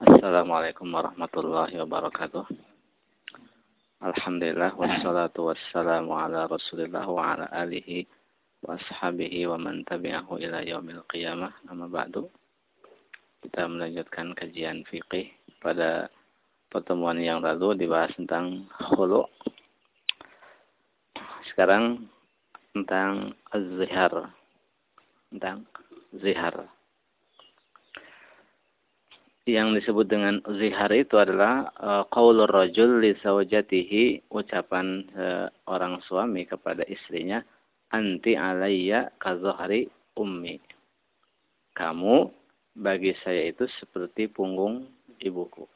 Assalamualaikum warahmatullahi wabarakatuh. Alhamdulillah wassalatu wassalamu ala Rasulillah wa ala alihi wa ashabihi wa man tabi'ahu ila yaumil qiyamah. Nama ba'du. Kita melanjutkan kajian fikih pada pertemuan yang lalu dibahas tentang khulu. Sekarang tentang az-zihar. Tentang zihar yang disebut dengan zihar itu adalah uh, qaulur rajul li zawjatihi ucapan uh, orang suami kepada istrinya anti alayya kazohari ummi. Kamu bagi saya itu seperti punggung ibuku.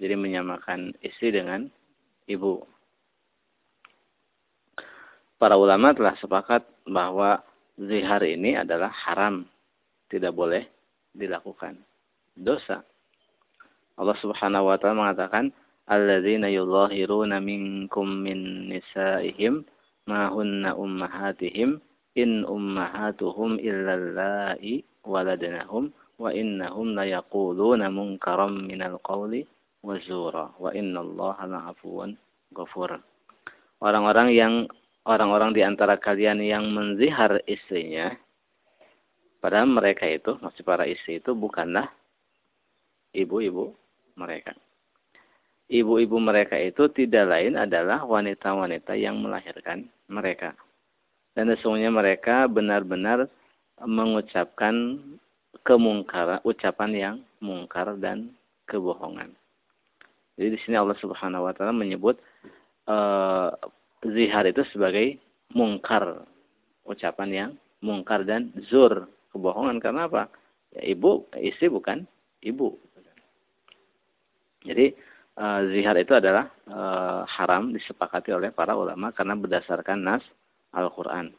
Jadi menyamakan istri dengan ibu. Para ulama telah sepakat bahwa zihar ini adalah haram tidak boleh dilakukan. Dosa Allah Subhanahu wa taala mengatakan alladzina yudhahiruna minkum min nisaihim ma hunna ummahatihim in ummahatuhum illa allai waladnahum wa innahum la yaquluna munkaram minal qawli wa zura wa innallaha la'afuwan ghafur. Orang-orang yang orang-orang di antara kalian yang menzihar istrinya padahal mereka itu maksud para istri itu bukanlah ibu-ibu mereka. Ibu-ibu mereka itu tidak lain adalah wanita-wanita yang melahirkan mereka. Dan sesungguhnya mereka benar-benar mengucapkan kemungkaran, ucapan yang mungkar dan kebohongan. Jadi di sini Allah Subhanahu wa taala menyebut uh, zihar itu sebagai mungkar, ucapan yang mungkar dan zur, kebohongan karena apa? Ya, ibu, istri bukan ibu. Jadi uh, zihar itu adalah uh, haram disepakati oleh para ulama karena berdasarkan nas Al-Qur'an.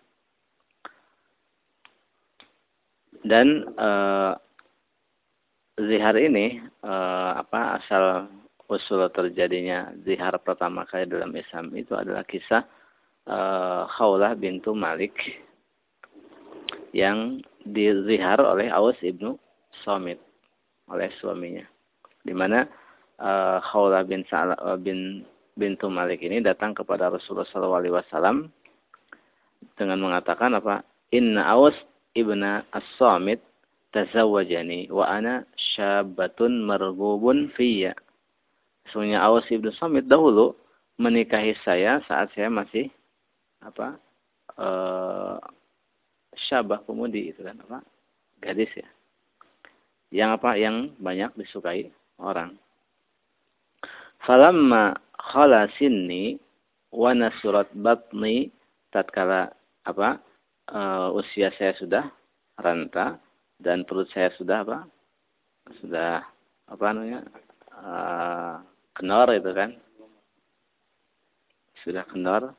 Dan uh, zihar ini apa asal usul terjadinya zihar pertama kali dalam Islam itu adalah kisah Khawlah bintu Malik yang dizihar oleh Aus ibnu Somit oleh suaminya. Di mana uh, Khawlah bin Sa'la, uh, bin bintu Malik ini datang kepada Rasulullah SAW dengan mengatakan apa? Inna Aus ibna As-Samit tazawwajani wa ana syabatun margubun fiyya. Sesungguhnya Aus ibnu Samit dahulu menikahi saya saat saya masih apa? Uh, syabah pemudi itu kan apa? Gadis ya. Yang apa? Yang banyak disukai orang. Falamma khala sinni wa nasurat batni tatkala apa uh, usia saya sudah renta dan perut saya sudah apa sudah apa namanya uh, kenor itu kan. Sudah kenor.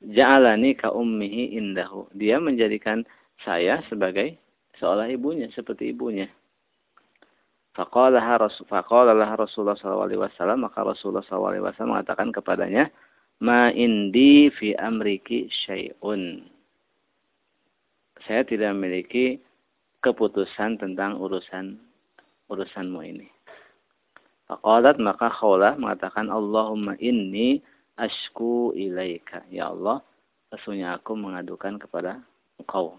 Ja'alani ka ummihi indahu. Dia menjadikan saya sebagai seolah ibunya seperti ibunya Faqalaha Rasul Rasulullah SAW maka Rasulullah SAW mengatakan kepadanya ma indi fi amriki syai'un. Saya tidak memiliki keputusan tentang urusan urusanmu ini. Faqalat maka Khawlah mengatakan Allahumma inni ashku ilaika. Ya Allah, sesungguhnya aku mengadukan kepada engkau.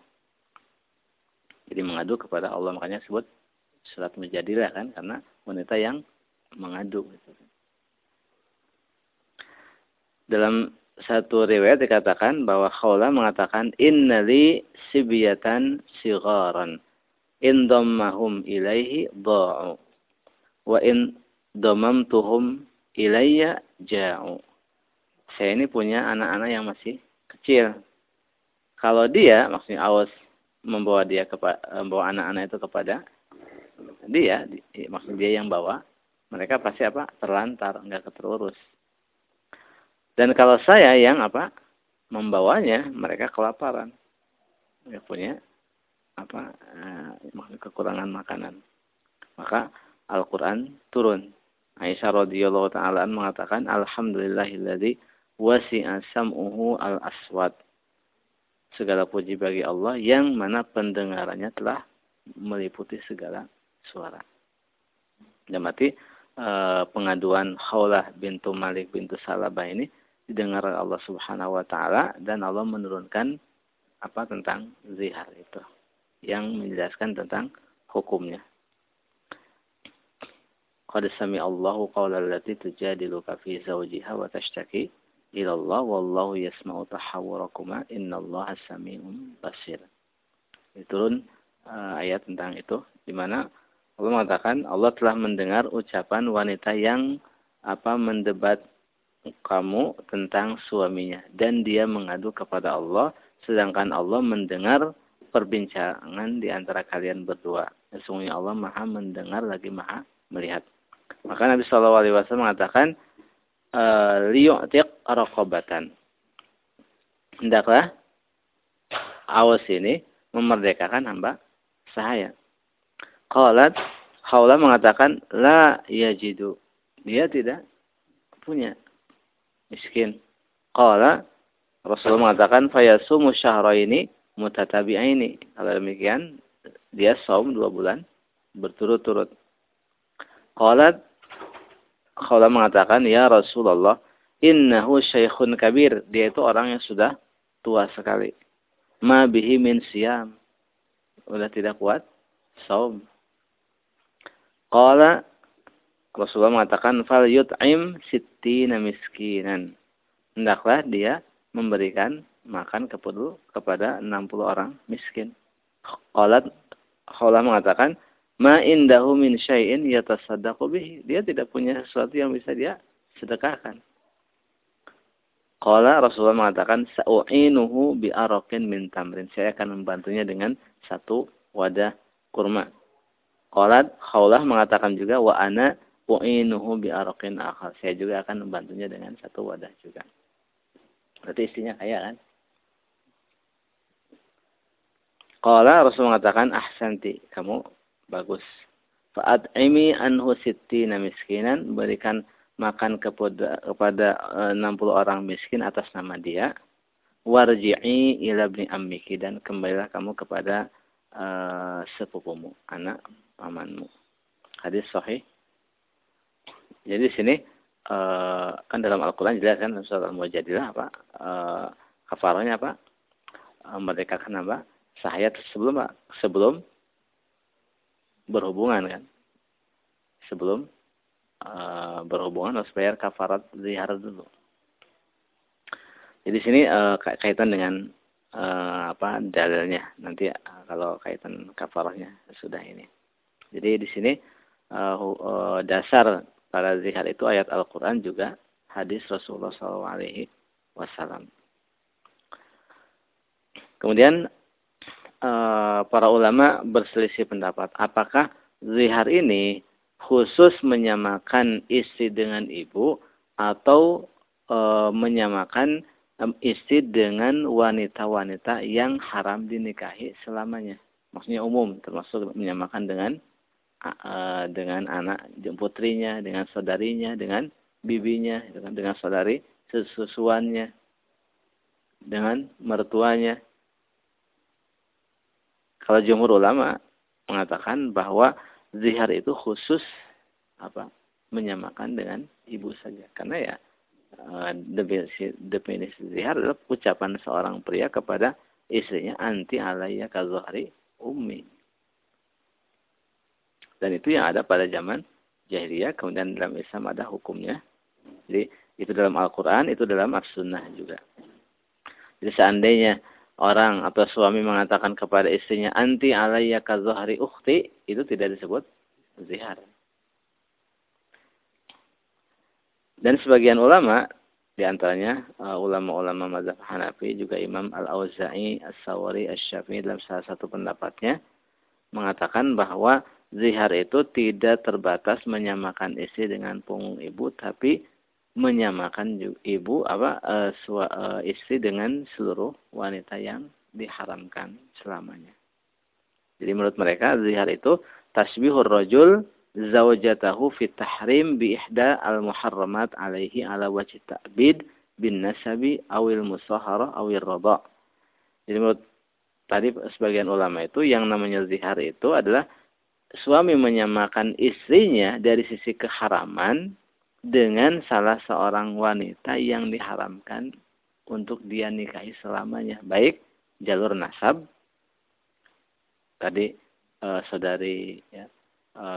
Jadi mengadu kepada Allah makanya sebut surat mujadilah kan karena wanita yang mengadu gitu. Dalam satu riwayat dikatakan bahwa Khawla mengatakan innali sibiyatan sigaran in dhammahum ilaihi dha'u wa in dhammamtuhum ilayya ja'u. Saya ini punya anak-anak yang masih kecil. Kalau dia maksudnya Awas membawa dia kepada membawa anak-anak itu kepada dia, maksud dia yang bawa, mereka pasti apa? Terlantar, enggak terurus. Dan kalau saya yang apa? Membawanya, mereka kelaparan. Mereka punya apa? Eh, kekurangan makanan. Maka Al-Quran turun. Aisyah radhiyallahu taala mengatakan alhamdulillahilladzi wasi'a sam'uhu al-aswad. Segala puji bagi Allah yang mana pendengarannya telah meliputi segala suara. Jamati e, pengaduan Khawlah bintu Malik bintu Salabah ini didengar Allah Subhanahu wa taala dan Allah menurunkan apa tentang zihar itu yang menjelaskan tentang hukumnya. Qad sami Allahu qawla allati tujadiluka fi zawjiha wa tashtaki ila Allah wallahu yasma'u tahawurakuma innallaha sami'un basir. Turun uh, ayat tentang itu di mana Allah mengatakan Allah telah mendengar ucapan wanita yang apa mendebat kamu tentang suaminya dan dia mengadu kepada Allah sedangkan Allah mendengar perbincangan di antara kalian berdua. Sesungguhnya Allah Maha mendengar lagi Maha melihat. Maka Nabi Shallallahu Alaihi Wasallam mengatakan eh, liyu'tiq raqabatan. Hendaklah awas ini memerdekakan hamba sahaya. Qalat Khawla mengatakan la yajidu. Dia tidak punya miskin. Qala Rasulullah mengatakan fayasumu syahraini mutatabi'aini. Kalau demikian dia saum dua bulan berturut-turut. Qalat Khawla mengatakan, Ya Rasulullah, innahu syekhun kabir. Dia itu orang yang sudah tua sekali. Ma bihi min siyam. Sudah tidak kuat. Saum. Qala Rasulullah mengatakan, Fal yut'im sittina miskinan. Hendaklah dia memberikan makan kepada 60 orang miskin. Qalat Khawla mengatakan, ma indahu min syai'in yatasaddaqu bihi. Dia tidak punya sesuatu yang bisa dia sedekahkan. Qala Rasulullah mengatakan sa'u'inuhu bi araqin min tamrin. Saya akan membantunya dengan satu wadah kurma. Qalat Khawlah mengatakan juga wa ana u'inuhu bi araqin akhar. Saya juga akan membantunya dengan satu wadah juga. Berarti istrinya kaya kan? Qala Rasul mengatakan ahsanti. Kamu bagus. Fa'at'imi anhu sittina miskinan. Berikan makan kepada, kepada 60 eh, orang miskin atas nama dia. Warji'i ila bni ammiki. Dan kembalilah kamu kepada uh, sepupumu. Anak pamanmu. Hadis sahih. Jadi di sini uh, kan dalam Al-Quran jelas kan surat Al-Mujadilah apa uh, apa uh, mereka kan apa sahayat sebelum sebelum berhubungan kan sebelum uh, berhubungan harus bayar kafarat zihar dulu. Jadi sini uh, kaitan dengan uh, apa dalilnya nanti uh, kalau kaitan kafarahnya sudah ini. Jadi di sini uh, uh, dasar para zihar itu ayat Al-Quran juga hadis Rasulullah SAW. Kemudian Eh, para ulama berselisih pendapat. Apakah zihar ini khusus menyamakan istri dengan ibu atau e, menyamakan istri dengan wanita-wanita yang haram dinikahi selamanya. Maksudnya umum, termasuk menyamakan dengan dengan anak putrinya, dengan saudarinya, dengan bibinya, dengan, dengan saudari sesusuannya, dengan mertuanya. Kalau jumhur ulama mengatakan bahwa zihar itu khusus apa menyamakan dengan ibu saja. Karena ya definisi, definisi zihar adalah ucapan seorang pria kepada istrinya anti alaiya kazuhari ummi dan itu yang ada pada zaman jahiliyah kemudian dalam Islam ada hukumnya jadi itu dalam Al-Quran itu dalam As-Sunnah juga jadi seandainya orang atau suami mengatakan kepada istrinya anti alayya kazuhri ukhti itu tidak disebut zihar. Dan sebagian ulama di antaranya uh, ulama-ulama mazhab Hanafi juga Imam Al-Auza'i, As-Sawari, Asy-Syafi'i dalam salah satu pendapatnya mengatakan bahwa zihar itu tidak terbatas menyamakan istri dengan punggung ibu tapi menyamakan ibu apa uh, sua, uh, istri dengan seluruh wanita yang diharamkan selamanya. Jadi menurut mereka zihar itu tasbihur rajul zawjatahu fi tahrim bi ihda al muharramat alaihi ala wajhi ta'bid bin nasabi awil musahara awil rada. Jadi menurut tadi sebagian ulama itu yang namanya zihar itu adalah suami menyamakan istrinya dari sisi keharaman dengan salah seorang wanita yang diharamkan untuk dia nikahi selamanya. Baik jalur nasab, tadi e, saudari ya, e,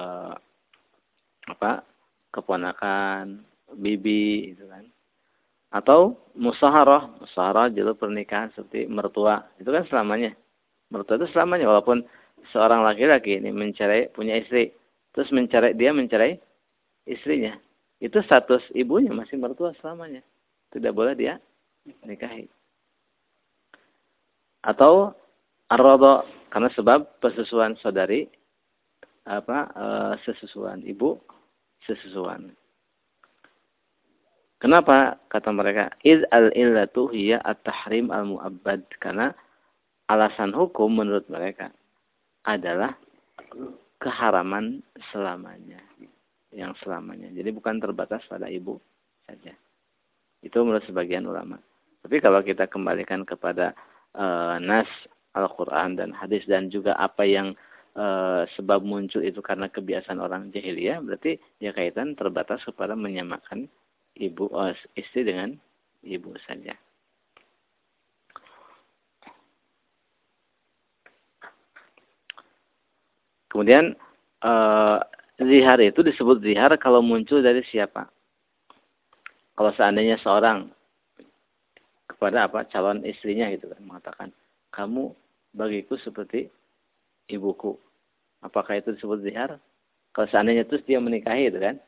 apa keponakan, bibi itu kan. Atau musaharah, musaharah jalur pernikahan seperti mertua, itu kan selamanya. Mertua itu selamanya walaupun seorang laki-laki ini mencari punya istri, terus mencari dia mencari istrinya. Itu status ibunya masih mertua selamanya. Tidak boleh dia nikahi. Atau arrodo karena sebab persusuan saudari apa e, sesusuan ibu sesusuan. Kenapa kata mereka iz al illatu hiya at-tahrim al muabbad karena alasan hukum menurut mereka adalah keharaman selamanya yang selamanya. Jadi bukan terbatas pada ibu saja. Itu menurut sebagian ulama. Tapi kalau kita kembalikan kepada e, nas Al-Quran dan hadis dan juga apa yang e, sebab muncul itu karena kebiasaan orang jahiliyah, berarti dia kaitan terbatas kepada menyamakan ibu oh, istri dengan ibu saja. Kemudian uh, zihar itu disebut zihar kalau muncul dari siapa? Kalau seandainya seorang kepada apa calon istrinya gitu kan mengatakan kamu bagiku seperti ibuku. Apakah itu disebut zihar? Kalau seandainya terus dia menikahi itu kan?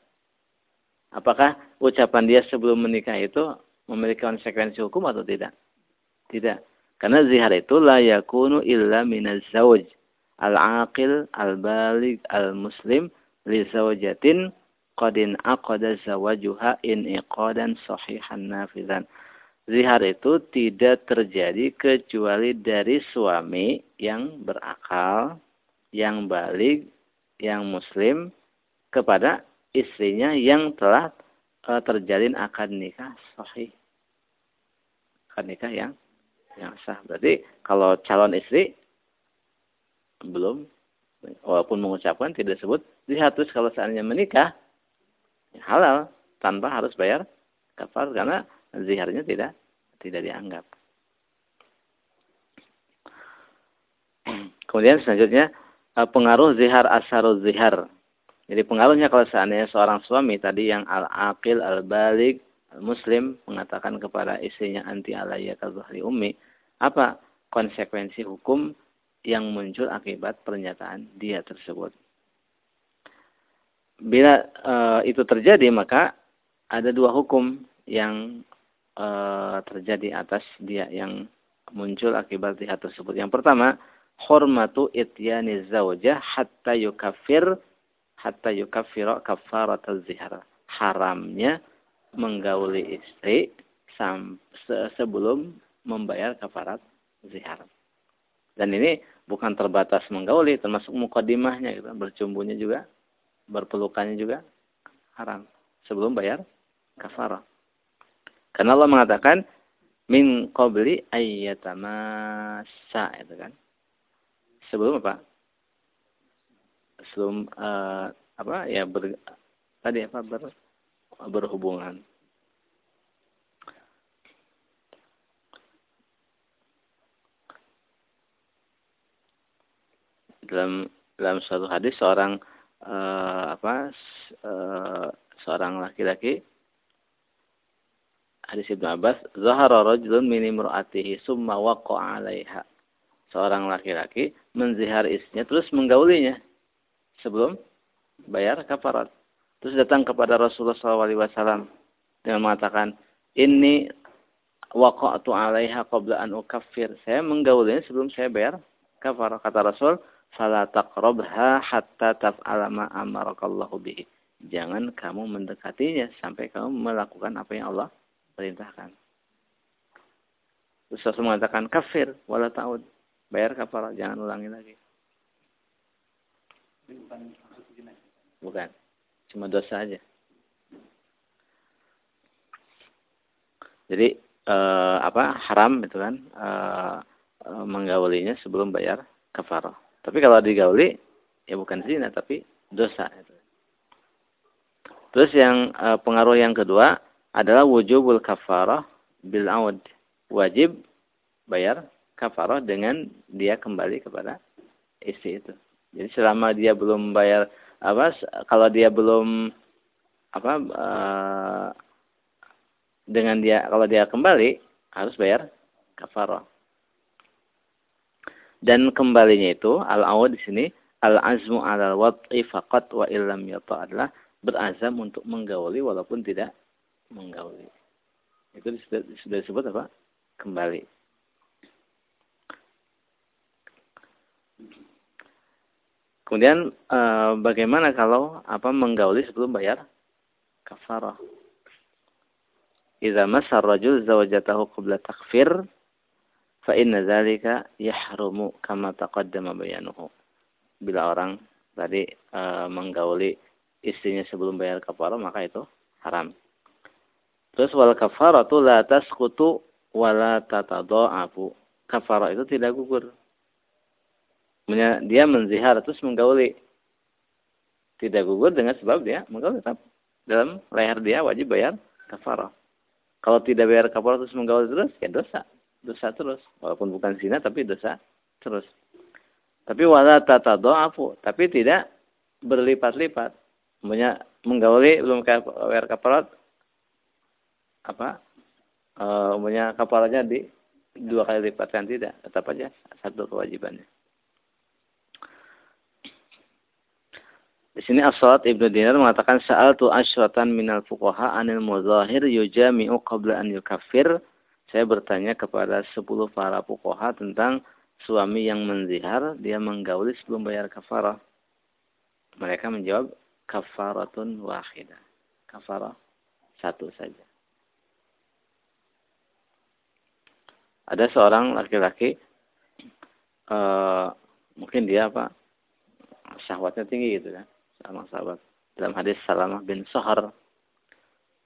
Apakah ucapan dia sebelum menikah itu memiliki konsekuensi hukum atau tidak? Tidak. Karena zihar itu la yakunu illa minaz zawj al-aqil al-balig al-muslim li zawjatin qadin aqada zawajuha in iqadan sahihan nafizan. Zihar itu tidak terjadi kecuali dari suami yang berakal, yang balik, yang muslim kepada istrinya yang telah uh, terjalin akad nikah sahih. Akad nikah yang yang sah. Berarti kalau calon istri belum. Walaupun mengucapkan tidak disebut dihatus kalau seandainya menikah ya halal. Tanpa harus bayar kafar karena ziharnya tidak tidak dianggap. Kemudian selanjutnya eh, pengaruh zihar asarul zihar. Jadi pengaruhnya kalau seandainya seorang suami tadi yang al-aqil, al-balik, al-muslim mengatakan kepada istrinya anti alayya kazuhri ummi, apa konsekuensi hukum yang muncul akibat pernyataan dia tersebut. Bila e, itu terjadi maka ada dua hukum yang e, terjadi atas dia yang muncul akibat dia tersebut. Yang pertama, hormatu ityani zawjah hatta yukafir hatta yukaffira kafaratul zihar. Haramnya menggauli istri sebelum membayar kafarat zihar. Dan ini bukan terbatas menggauli, termasuk mukadimahnya, gitu. bercumbunya juga, berpelukannya juga haram sebelum bayar kafarah. Karena Allah mengatakan min qabli ayyatamassa itu kan. Sebelum apa? sebelum uh, apa ya ber, tadi apa ber, berhubungan. Dalam dalam suatu hadis seorang uh, apa uh, seorang laki-laki hadis Ibnu Abbas zahara rajulun min imraatihi summa waqa'a 'alaiha seorang laki-laki menzihar istrinya terus menggaulinya sebelum bayar kafarat. Terus datang kepada Rasulullah SAW dengan mengatakan, ini waqa'tu alaiha qabla an ukaffir. Saya menggaulinya sebelum saya bayar kafarat. Kata Rasul, fala taqrabha hatta taf'ala ma amarakallahu bihi. Jangan kamu mendekatinya sampai kamu melakukan apa yang Allah perintahkan. Rasul mengatakan kafir wala ta'ud. Bayar kafarat, jangan ulangi lagi. Bukan. Cuma dosa aja. Jadi eh, apa haram itu kan eh, eh, menggaulinya sebelum bayar kafarah. Tapi kalau digauli ya bukan zina tapi dosa. Terus yang uh, pengaruh yang kedua adalah wujubul kafarah bil aud. Wajib bayar kafarah dengan dia kembali kepada istri itu. Jadi selama dia belum bayar apa kalau dia belum apa uh, dengan dia kalau dia kembali harus bayar kafarah. Dan kembalinya itu al-awad di sini al-azmu ala wad'i faqat wa illam yata adalah berazam untuk menggauli walaupun tidak menggauli. Itu sudah, sudah disebut apa? Kembali. Kemudian e, bagaimana kalau apa menggauli sebelum bayar kafarah? Idza masar rajul zawjatahu qabla takfir fa inna dzalika yahrumu kama taqaddama bayanuhu. Bila orang tadi e, menggauli istrinya sebelum bayar kafarah maka itu haram. Terus wal kafaratu la tasqutu wala tatadha'afu. Kafarah itu tidak gugur. Dia menzihar terus menggauli. Tidak gugur dengan sebab dia menggauli dalam leher dia wajib bayar kafarah. Kalau tidak bayar kafarah terus menggauli terus ya dosa dosa terus. Walaupun bukan zina tapi dosa terus. Tapi wala tatadha'afu, tapi tidak berlipat-lipat. Punya menggauli belum bayar kafarat apa? Eh punya kafaratnya di dua kali lipat kan tidak, tetap aja satu kewajibannya. Di sini As-Salat Ibnu Dinar mengatakan sa'al tu asyratan minal fuqaha anil muzahir yujami'u qabla an yukaffir saya bertanya kepada sepuluh para pukoha tentang suami yang menzihar, dia menggauli sebelum bayar kafarah. Mereka menjawab, kafaratun wahidah. Kafarah satu saja. Ada seorang laki-laki, uh, mungkin dia apa, syahwatnya tinggi gitu kan, sama sahabat. Dalam hadis Salamah bin Sohar,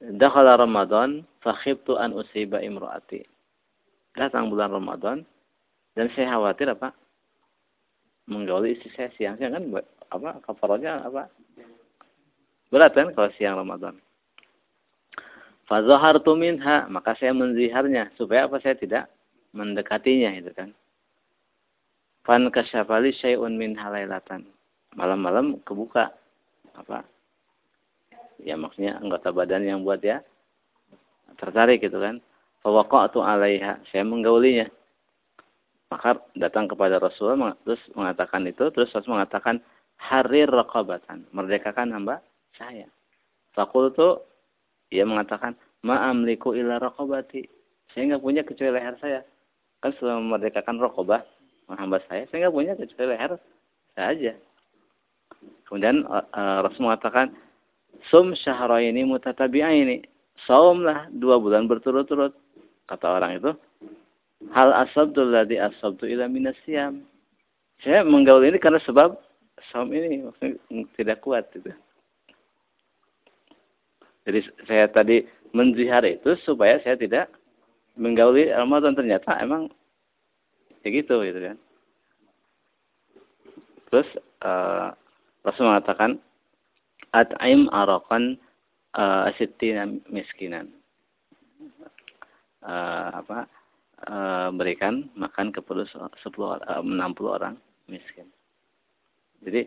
Dakhala Ramadan, fakhibtu an usiba imro'ati. Datang bulan Ramadan, dan saya khawatir apa? Menggauli istri saya siang-siang kan apa kafarnya apa? Berat kan kalau siang Ramadan. Fazahartu minha, maka saya menziharnya supaya apa saya tidak mendekatinya itu kan. Fan kasyafali syai'un min halailatan. Malam-malam kebuka apa? Ya maksudnya anggota badan yang buat ya tertarik gitu kan. Fawaqa'tu 'alaiha saya menggaulinya. Maka datang kepada Rasulullah terus mengatakan itu terus Rasul mengatakan harir raqabatan merdekakan hamba saya fakultu ia mengatakan ma'amliku ila raqabati. Saya enggak punya kecuali leher saya. Kan sudah memerdekakan raqabah hamba saya saya enggak punya kecuali leher saja. Kemudian uh, Rasul mengatakan Sum syahraini mutatabi'aini. Saumlah dua bulan berturut-turut. Kata orang itu. Hal asabtu ladhi asabtu ila minasyam. Saya menggaul ini karena sebab saum ini maksudnya tidak kuat gitu. Jadi saya tadi menzihar itu supaya saya tidak menggauli Ramadan ternyata emang ya gitu gitu kan. Terus uh, Rasul mengatakan at'im arakan uh, sittina miskinan. Uh, apa uh, berikan makan kepada 10 uh, 60 orang miskin. Jadi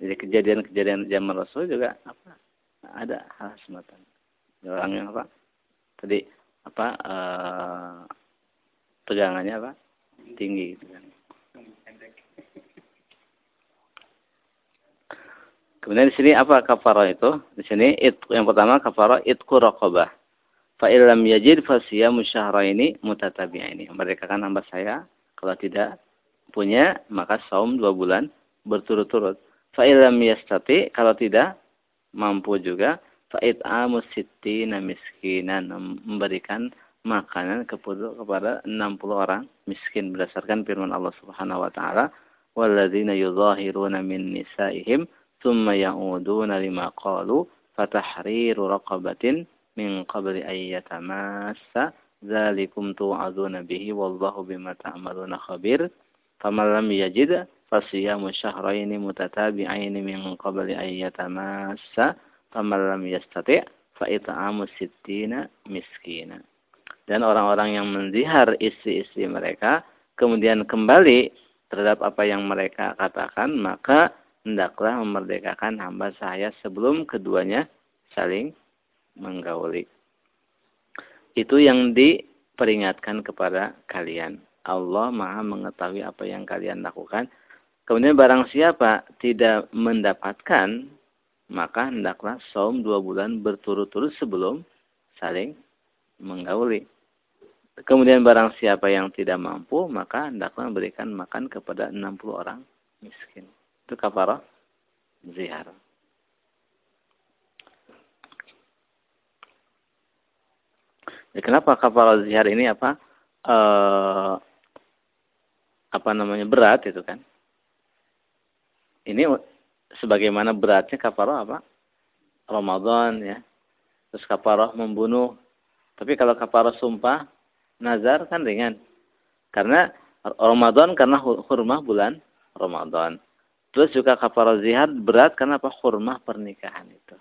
jadi kejadian-kejadian zaman Rasul juga apa ada hal semacam orang yang apa tadi apa uh, tegangannya apa tinggi gitu kan Kemudian di sini apa kafarah itu? Di sini it, yang pertama kafarah itku raqabah. Fa illam yajid fa siyamu syahraini mutatabi'aini. Merdekakan hamba saya kalau tidak punya maka saum dua bulan berturut-turut. Fa illam yastati kalau tidak mampu juga fa it'amu sittina miskinan memberikan makanan kepada kepada 60 orang miskin berdasarkan firman Allah Subhanahu wa taala walladzina yudhahiruna min nisaihim ثم يعودون لما قالوا فتحرير رقبة من قبل أن يتماس ذلكم توعظون به والله بما تعملون خبير فمن لم يجد fasiyamu syahraini mutatabi'aini min qabli an yatamassa faman lam yastati' fa it'amu sittina miskina. Dan orang-orang yang menzihar istri-istri mereka kemudian kembali terhadap apa yang mereka katakan, maka hendaklah memerdekakan hamba sahaya sebelum keduanya saling menggauli. Itu yang diperingatkan kepada kalian. Allah maha mengetahui apa yang kalian lakukan. Kemudian barang siapa tidak mendapatkan, maka hendaklah saum dua bulan berturut-turut sebelum saling menggauli. Kemudian barang siapa yang tidak mampu, maka hendaklah memberikan makan kepada 60 orang miskin. Itu kafarah zihar. Ya, kenapa kafarah zihar ini apa? E, apa namanya berat itu kan? Ini sebagaimana beratnya kafarah apa? Ramadan ya. Terus kafarah membunuh. Tapi kalau kafarah sumpah, nazar kan ringan. Karena Ramadan karena hurmah bulan Ramadan. Terus juga kafarah zihar berat karena apa? Hurmah pernikahan itu.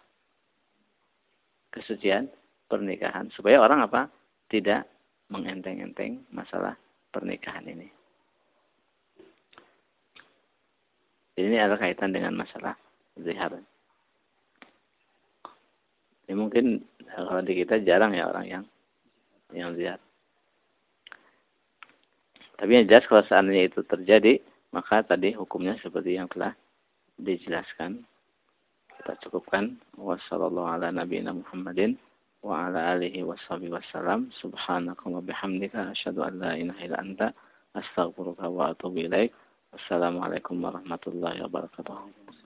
Kesucian pernikahan. Supaya orang apa? Tidak mengenteng-enteng masalah pernikahan ini. Ini ada kaitan dengan masalah zihar. Ini mungkin kalau di kita jarang ya orang yang yang zihar. Tapi yang jelas kalau seandainya itu terjadi, maka tadi hukumnya seperti yang telah dijelaskan. Kita cukupkan. Wassalamualaikum Muhammadin wa ala alihi washabihi wassalam. Subhanaka wa bihamdika asyhadu an la ilaha illa anta astaghfiruka wa atubu ilaik. Wassalamualaikum warahmatullahi wabarakatuh.